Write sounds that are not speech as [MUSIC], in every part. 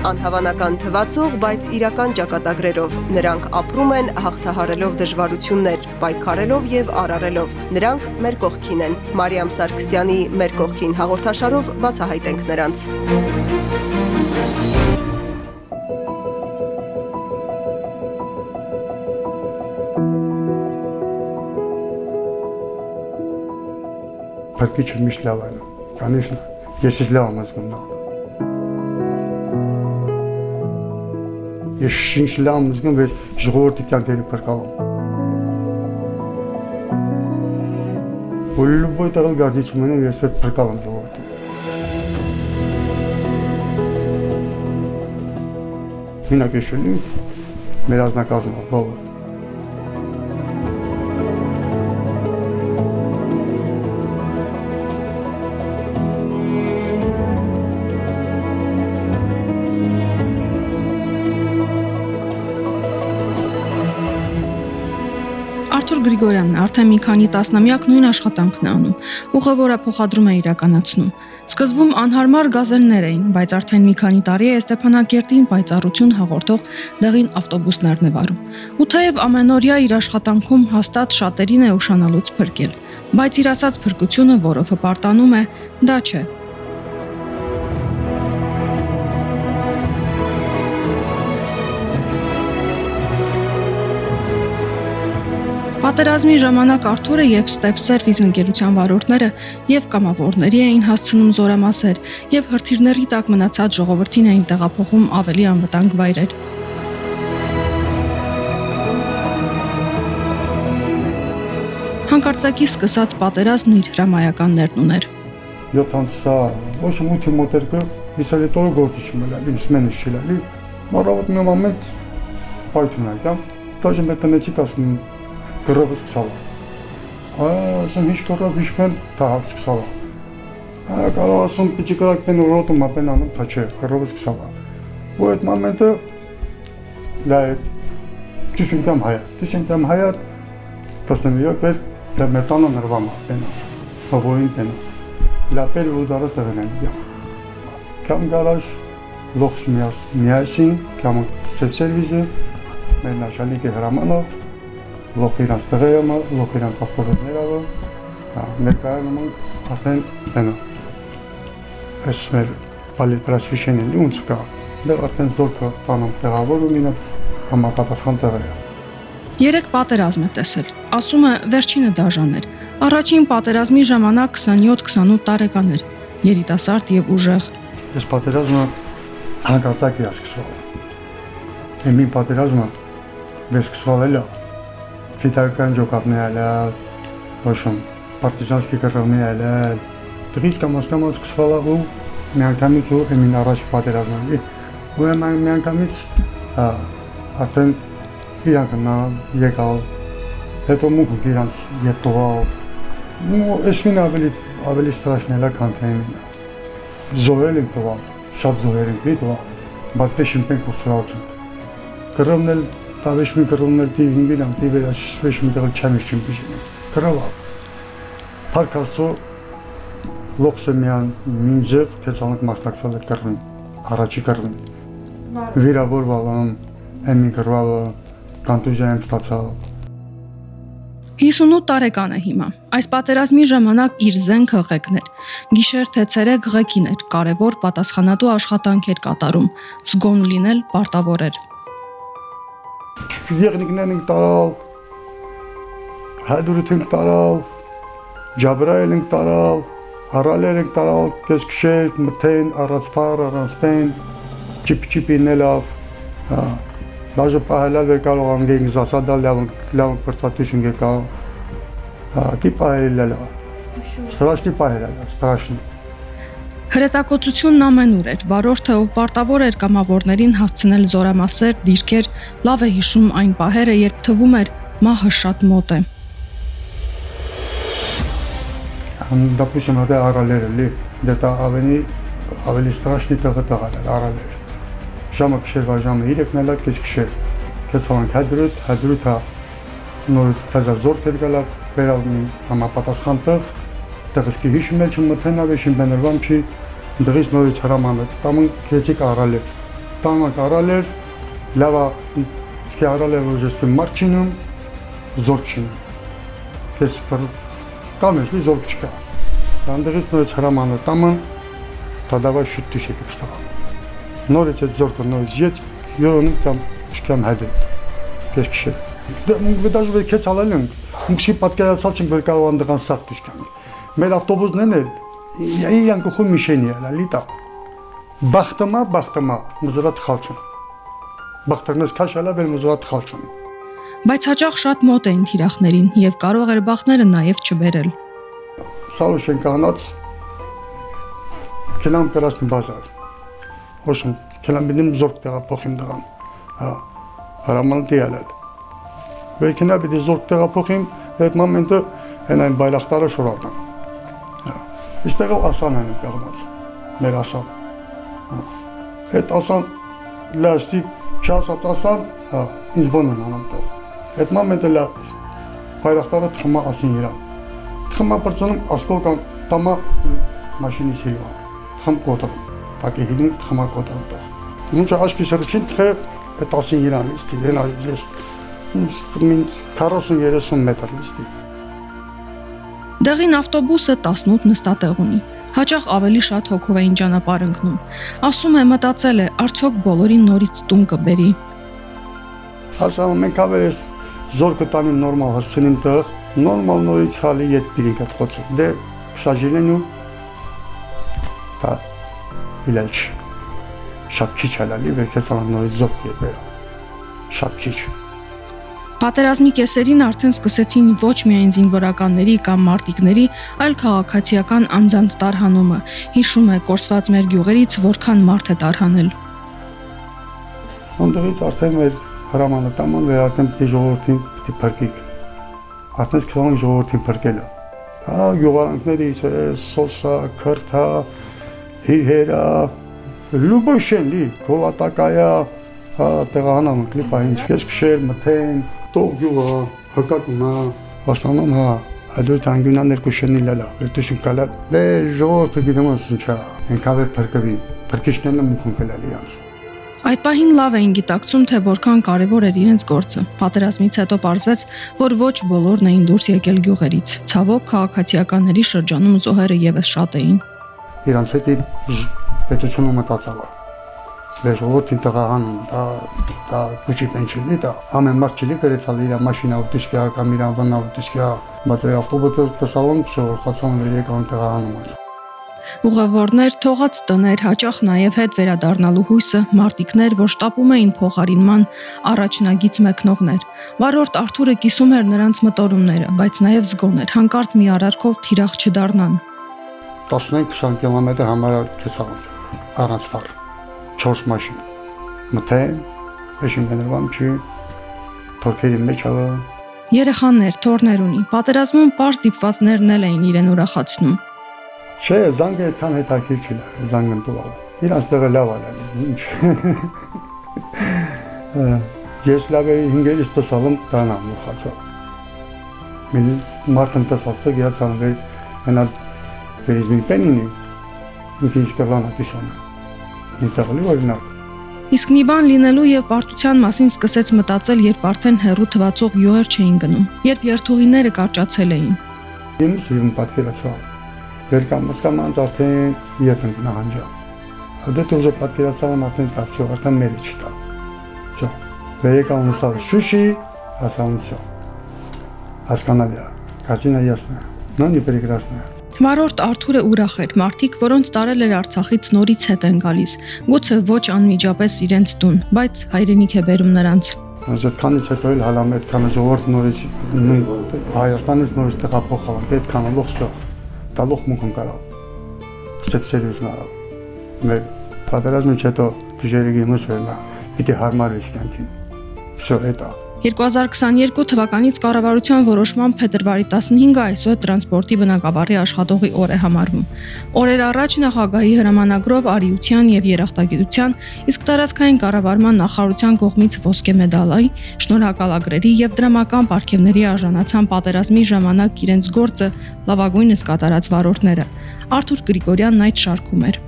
Անհավանական թվացող, բայց իրական ճակատագրերով նրանք ապրում են հաղթահարելով դժվարություններ, պայքարելով եւ արարելով։ Նրանք մեր կողքին են։ Մարիամ Սարգսյանի «Մեր կողքին» հաղորդաշարով բացահայտենք նրանց։ Подкичу Мишлявана. Конечно, я счастлива мозгом. Ես եմ զգում։ Ես ժողովրդի կյանքերի փրկալում։ Ու լույս տալ գարձից մնում ես պետք փրկալում ժողովրդի։ Հինակեշելի մեր ազնակազմը բոլոր Արթուր Գրիգորյանն արդեն մի քանի տասնամյակ նույն աշխատանքն է անում։ Ուղևորա փոխադրում է իրականացնում։ Սկզբում անհարմար գազելներ էին, բայց արդեն մի քանի տարի է Ստեփանակերտին պայծառություն հաղորդող դեղին ավտոբուսներն է վարում։ Ու թեև ամենօրյա իր աշխատանքում հաստատ շատերին է ուշանալուց փրկել, բայց իր ասած փրկությունը, որը հպարտանում է, դա չէ, Պատերազմի ժամանակ Արթուրը եւ Service ընկերության վարորդները եւ կամավորների էին հասցնում զորամասեր եւ հրթիռների տակ մնացած ժողովրդին էին տեղափոխում ավելի անվտանգ վայրեր։ Հանկարծակի սկսած պատերազմն իր հրամայականներն ուներ։ 70 ոչ մութի մոտերքը իսալիտորը գործի չմելա, ինձ մենս չլալի։ Մորավտ մի մոմենտ պայթուն այդա։ Դաժե մետնեցիկ ասում գրողը սկսալ է։ Ասում ինչ կորավ իշխան տահակ Ա կարող ասում պիչի կրակտեն ռոտը մապեն անում թա չէ, գրողը սկսալ է։ Ու այդ մոմենտը լա դիշին դամ հայա, դիշին դամ հայա տասնամյակ վեր դա մետանը նրվամա պենա։ Հովոին պենա։ Լապել ու դարը տղեն են։ Կամ գարաժ լողջ միաս միասին, կամ սեպսերվիզը մեր նաշալիկի հրամանով լոխ իրանց տղերը, լոխ իրանց ավտոբուսները, հա, ներկայանում ենք արդեն այնա։ Այս մեր բալի պրասվիշենի լունց կա, դա արդեն զորքը տանում տեղավորում իրաց համապատասխան տեղերը։ Երեք պատերազմ է տեսել։ Ասում է վերջինը դաժան էր։ Առաջին պատերազմի ժամանակ 27-28 տարեկան էր, երիտասարդ եւ ուժեղ։ Այս պատերազմը հանկարծակի է սկսվել։ Εμին պատերազմը վեր սկսվել է ֆիտական ջոկապներ ալա ոչմ պարտիզանսկի կռվներ ալա դրից կամ ասկամած սկսվալու միանգամից ու հեմին առաջ պատերազմը ուրեմն միանգամից արդեն իրանք նա եկալ հետո մուկը իրանք ետովալ ու էսմին ավելի ավելի страшно լա քան թե զոհել եմ տվալ շատ զոհեր եմ տվալ բայց դե թե շմպեն կուրսալ չեմ կռվնել Տավեշ մի կրոններ դի ինգիլան դի վերաշվեշ մի դեղ չամիշ չեմ բիժին։ Գրավա։ Փարքասո լոքսեմյան մինջև թեսանք մասնակցել է կրվին, առաջի կրվին։ Վիրավորվալ ամ եմի գրվալը կանտուժայեմ ստացալ։ 58 տարեկան է հիմա։ Այս պատերազմի ժամանակ իր զենքը ղեկներ։ Գիշեր թե ցերեկ ղեկին էր, կարևոր պատասխանատու աշխատանք էր կատարում։ Զգոն լինել պարտավոր էր եղնիկներն ենք տարալ, հայդուրիտ ենք տարալ, ջաբրայել ենք տարալ, հարալեր ենք տարալ, կեսքշեր, մթեն, առացփար, առանցպեն, չիպ-չիպին լավ, հա, դաժե պահելալ վեր կարող անգենք զասադալ լավ լավ պրծատիշ ենք եկա, հա, կի պահելալ լավ, ստրաշնի պահելալ, ստրաշնի, Հրետակոծությունն ամենուր էր։ Վարորդը, ով պարտավոր էր կամավորներին հասցնել զորամասեր, դիրքեր, լավ է հիշում այն պահերը, երբ թվում էր մահը շատ մոտ է։ Допустим, это արալերը լի, դա ավելի ավելի страшный տեղը տեղալ արալեր։ Ժամը քշեր ժամը 3-ն էլա քեզ քշեր։ Քեզ հանք հադրուտ, հադրուտա նորից տազա զոր թեր գալա, վերալ մի համապատասխան տեղ տեղսկի հիշում եմ չմթենավ է շիմբեներվան չի դրից նորից հրամանը տամն քեցիկ առալ է տանակ արալ էր, լավա իսկի արալ էր որ ես մարչինում զորք չինում։ Ես բր կամ ես զորք չկա։ Դանդերից նույնց հրամանը տաման, դադավա շուտ դիշեք կստա։ Նորից այդ զորքը նորից յետ, յորոնում կամ շկամ հայդել։ Կերքշել։ Դա մենք դաժե վեր քեց ալալն, մուքսի պատկերացալ չեմ որ կարող անդղան սախ դիշկան։ Մեր ավտոբուսներն էլ իրանք խու միշենի է, լիտա։ Բախտամա, բախտամա, մզրատ խալչուն։ Բախտերնես քաշալա բեր մզրատ խալչուն։ Բայց հաճախ շատ մոտ էին թիրախներին եւ կարող էր բախները նաեւ չբերել։ Սալուշեն կանած կելամ կրասնի բազար։ Ոშում կելամ բիդիմ զորք տեղափոխիմ դրան։ Հա, հրաման դիալել։ Վեկինա պիտի զորք տեղափոխիմ, այդ մոմենտը հեն այն բայրախտարը շորատան։ Իստեղով ասան են կողմած։ Մեր ասան։ Հա։ Այդ ասան լաստի չասած ասան, հա, ինձ բոն են անում տեղ։ Այդ մամենտը լա բայրախտարը թխմա ասին իրան։ Թխմա բրցնում ասկոկան տամա մաշինից հիլվա։ Թխմ կոտը։ Տակի հիլին թխմա կոտը տեղ։ Մունչը աշկի սրճին թխե այդ ասին իրան իստի, լենա ես մին 40-30 մետր իստի։ Դեղին ավտոբուսը 18 նստատեղ ունի։ Հաճախ ավելի շատ հոգով էին ճանապարհ ընկնում։ Ասում է մտածել է, արդյոք բոլորին նորից տուն կբերի։ Հասավ մենք ավերես զոր կտանիմ նորմալ հասցնիմ տեղ, նորմալ նորից հալի ետ բիրիկ այդ խոցը։ Դե շաջինեն ու դա իլեչ շատ քիչ հալալի վերքեսան նորից զոկ ետ վերա։ Շատ քիչ։ Պատերազմի կեսերին արդեն սկսեցին ոչ միայն զինվորականների կամ մարտիկների, այլ քաղաքացիական անձանց տարհանումը։ Հիշում է կորսված մեր գյուղերից որքան մարդ է տարհանել։ Ոնդերից արդեն մեր հրամանը տաման վեր արդեն պիտի ժողովրդին պիտի փրկիկ։ Արդեն սկսում ժողովրդին փրկելը։ Հա գյուղարանքներից է սոսա, քրթա, հիրհերա, լուբոշեն լի, կոլատակայա, հա տեղանամ կլիպա ինչ ես քշել մթեն, տող գյուղը, հկակումա, վաստանում հա Այդուր տանգյունան ներկու շենի լալա, վերտուշին կալա, դե ժողովրդը գիտեմ ասնչա, ենքավեր փրկվի, փրկիչներն մուխուն կլալի անց։ Այդ պահին լավ էին գիտակցում, թե որքան կարևոր էր իրենց գործը։ Պատերազմից հետո ողջվեց, որ ոչ բոլորն էին դուրս եկել գյուղերից։ Ցավոք քաղաքացիականների շրջանում զոհերը եւս շատ էին։ Իրանց հետ պետությունը մտածավ։ ժողովրդին տղահանում, դա դա քուչի պենչիլի դա ամեն մարդ չլի գրեցալ իր մաշինա ուտիշկա կամ իր անվանա ուտիշկա, բայց ավտոբուսը տեսալon շոր խացան վեր եկան տղահանում։ Ուղևորներ, թողած տներ, հաճախ նաև հետ վերադառնալու հույսը, մարտիկներ, որ շտապում էին փոխարինման առաջնագից մեկնողներ։ Վարորդ Արթուրը կիսում էր նրանց մտորումները, բայց նաև զգոն էր, հանկարծ մի արարքով թիրախ չդառնան։ 15-20 կիլոմետր համարը քեսավ առանց ֆար 4 մաշին մտեն էշին բներվամ չի թորքերի մեջ ավա Երեխաներ, թորներ ունի։ Պատերազմում པարզ դիպվածներն էլ էին իրեն ուրախացնում։ Չէ, զանգը այդքան հետաքրքիր չի լավ, զանգը տուալ։ Իրանց տեղը լավ ալել, ինչ։ [LAUGHS] Ես լավ էի հինգերից տեսալım տանամ ուխացա։ Մին մարդն տեսածը գիացան վեր մենա վերիզմի պենինի ինքը ինչ կլանա տիշանը Ինտեղլի օրինակ։ Իսկ մի բան լինելու եւ պարտության մասին սկսեց մտածել, երբ արդեն հերու թվացող յուղեր չէին գնում, երբ երթուղիները կարճացել էին։ Ինձ իմ պատկերացավ վեր կամ մսկամանց արդեն երբ ենք նահանջա։ Հədə դուրժը պատկերացավ եմ արդեն տացիո, արդեն մերի չտա։ Всё։ Վերեկա ունեցավ Շուշի, ասամ всё։ Հասկանալի է։ Կարտինա ясна։ Но не прекрасная։ Վարորդ Արթուրը ուրախ էր։ Մարտիկ, որոնց տարել էր Արցախից նորից հետ են գալիս։ Գուցե ոչ անմիջապես իրենց տուն, բայց հայրենիք է բերում նրանց։ Այդքանից հետո էլ հալամ այդքան ժողովուրդ նորից Հայաստանից նորից տեղափոխավ, այդքան լոխստող տալող մունքն կարա սեպսերուս նարա մեր պատերազմից հետո դժերի գիմուս վերնա պիտի հարմար վիշ կյանքին всё это 2022 թվականից կառավարության որոշմամբ փետրվարի 15-ը այսօր տրանսպորտի բնակավարի աշխատողի օր է համարվում։ Օրեր առաջ նախագահի հրամանագրով արիության եւ երախտագիտության, իսկ տարածքային կառավարման նախարարության կողմից ոսկե մեդալայի, շնորհակալագրերի եւ դրամական ապարքևների արժանացան պատերազմի ժամանակ իրենց գործը լավագույնս կատարած վարորդները։ Արթուր Գրիգորյանն այդ շարքում էր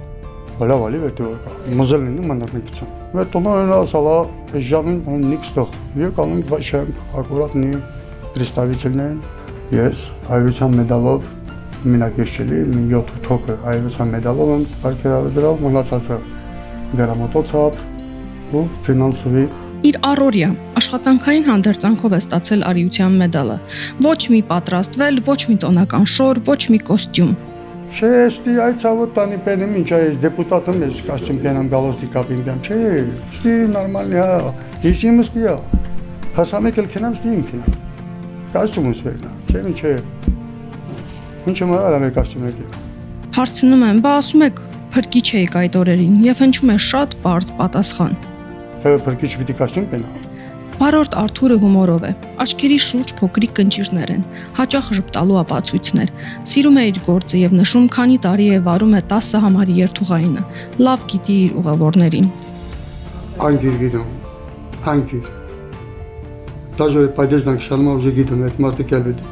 բլավալի վետուակա մոզելինի մանդակնիկցա մեր տոնորենա ասալա ժամին նիքստող եկ անենք վաշեմ ակուրատնի представительներ ես հայրության մեդալով մինակեշելի մի 7 թոկը հայրության մեդալով եմ արկերավդրով մնացածը դրամատոցապ ու ֆինանսովի Իր առօրյա աշխատանքային հանդերձանքով է ստացել արիության մեդալը։ Ոչ մի պատրաստվել, ոչ մի տոնական շոր, ոչ մի կոստյում։ Չէ, ստի այցավոտ տանի պենեմ ինչ այս դեպուտատում ես կոստյում կենամ գալոստի կապին դեմ, չէ, ստի նորմալի հա, ես իմ ստի հա, հասամեկ էլ կենամ ստի իմ կենամ, կոստյում ես վերնա, չէ, մի չէ, ինչ եմ հարալ ամեր կոստյում եկի։ Հարցնում եմ, բա ասում եք փրկիչ եք այդ օրերին եւ հնչում է շատ པարզ պատասխան։ Թե փրկիչ պիտի կոստյում կենա։ Վարորդ Արթուրը հումորով է։ Աչքերի շուրջ փոքրիկ կնճիրներ են, հաճախ ժպտալու ապացույցներ։ Սիրում է իր գործը եւ նշում, քանի տարի է վարում է 10 համարի երթուղայինը։ Լավ գիտի իր ուղևորներին։ Անգիր գիտում։ Անգիր։ Даже поддержан շալմա ուժի գիտում, այդ մարդը կալուտ։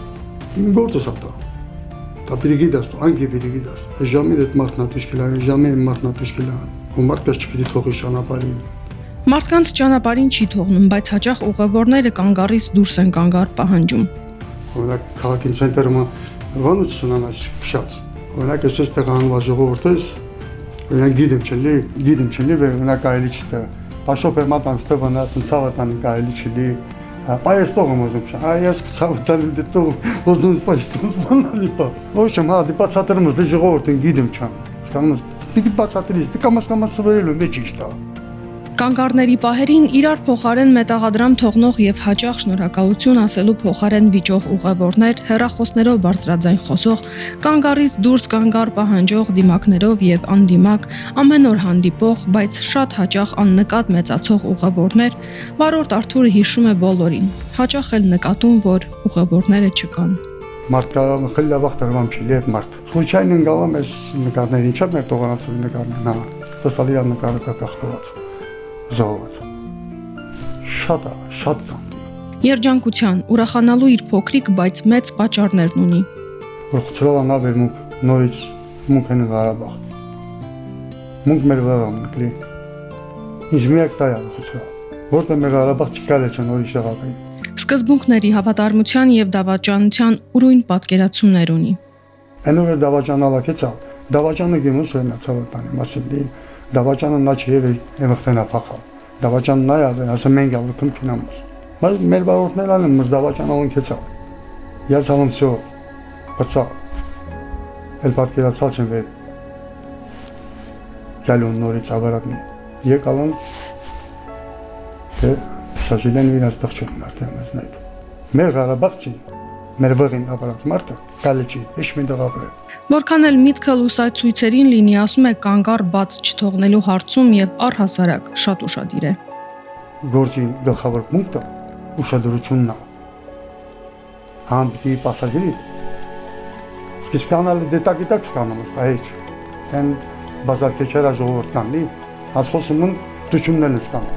Իմ գործը շապտա։ Դա պիտի գիտաս, անգիր պիտի գիտաս։ Ժամին այդ մարդն ատուշ կլա, ժամին մարդն ատուշ կլա։ Ու մարդը չպիտի թողի շանապարին։ Մարդկանց ճանապարհին չի թողնում, բայց հաճախ ուղևորները կանգառից դուրս են կանգառ պահանջում։ Օրինակ քաղաքին ցենտրը ոնց սնանաս քշած։ Օրինակ ես այստեղ անվա ժողովուրդս օրինակ գիտեմ չլի, գիտեմ չլի, օրինակ այլի չստե։ Պաշոպ եմ ատամ ստե վնասն ցավատան կարելի չլի։ Պայստող եմ ուզում շա։ Այ ես ցավատան դիտո ուզում սպայստոս բանալի պա։ Ոչ եմ հա դիպացատրում ես դե ժողովուրդին գիտեմ չան։ Հասկանում ես։ Պիտի բացատրես, դե կամաս կամաս սվերելու մեջ ճիշտ է։ Կանգառների պահերին իրար փոխարեն մետաղադրամ թողնող եւ հաճախ շնորհակալություն ասելու փոխարեն վիճող ուղևորներ, հերախոսներով բարձրաձայն խոսող, կանգառից դուրս կանգառ պահանջող դիմակներով եւ անդիմակ, ամեն օր հանդիպող, բայց շատ հաճախ աննկատ մեծացող ուղևորներ, վարորդ Արթուրը հիշում է բոլորին։ Հաճախ էլ նկատում, որ ուղևորները չկան մարդկան խլավախ դրամ չի լեփ մարդ։ Խոչային ընկալում էս նկարները ինչա՞ մեր տողանացու նկարներն հա։ Տեսալի նկարը կախված զոհված։ Շատ է, շատ կան։ Երջանկության, ուրախանալու իր փոքրիկ, բայց մեծ պատճառներն ունի։ Որ խցրով անա վերմուկ նորից մուկ են Ղարաբաղ։ Մուկ մեր վրա մուկլի։ Ինչ միակ տայա խցրով։ Որտեղ մեր Ղարաբաղ չկալ է նորից եղավ։ Սկզբունքների հավատարմության եւ դավաճանության ուրույն պատկերացումներ ունի։ Այնուր դավաճանալակեցա։ Դավաճանը գեմս վերնացավ տանի մասիլի Դավաճանը նա չի եւ եմխտենա փախալ։ Դավաճան նա է, ասա մենք ալու քնքինամս։ Բայց մեր բարորդներն են մս դավաճանը ունքեցա։ Я ցալում всё։ Բացա։ Էլ պատկերացած եմ վեր։ Գալուն նորից ավարատնի։ Եկալն դե շաշիլեն իրաց տղճուն արդեն մեզ նայ։ Մեր Ղարաբաղցի մեր վղին ապարած մարդը գալի չի, ինչ մի դղ ապրել։ Որքան էլ միտքը լուսացույցերին լինի, ասում է կանգար բաց չթողնելու հարցում եւ առհասարակ շատ ուրախadir է։ Գործի գլխավոր պունկտը ուշադրությունն է։ Համբի պասաժիրի։ Սկսկանալ դետակիտակ սկանում ստայիչ։ Են բազարկեչերա ժողովրդան լի, ասխոսումն դուչումներն սկան։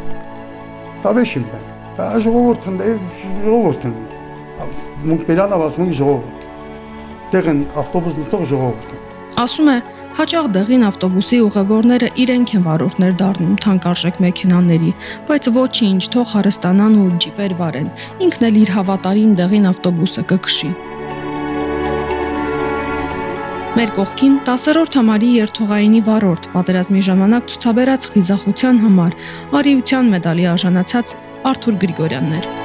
Տավեշին բան։ Դա ժողովուրդն է, ժողովուրդն։ Մունք բերանավ ասում ժողովուրդ տեղ են ավտոբուս նստող ժողովուրդը։ Ասում է, հաճախ դեղին ավտոբուսի ուղևորները իրենք են վարորդներ դառնում թանկարժեք մեքենաների, բայց ոչինչ, թող հարստանան ու ջիպեր վարեն։ Ինքն էլ իր հավատարիմ դեղին ավտոբուսը կքշի։ Մեր կողքին 10-րդ համարի երթուղայինի վարորդ պատերազմի ժամանակ ցուցաբերած խիզախության համար արիության մեդալի արժանացած Արթուր Գրիգորյաններ։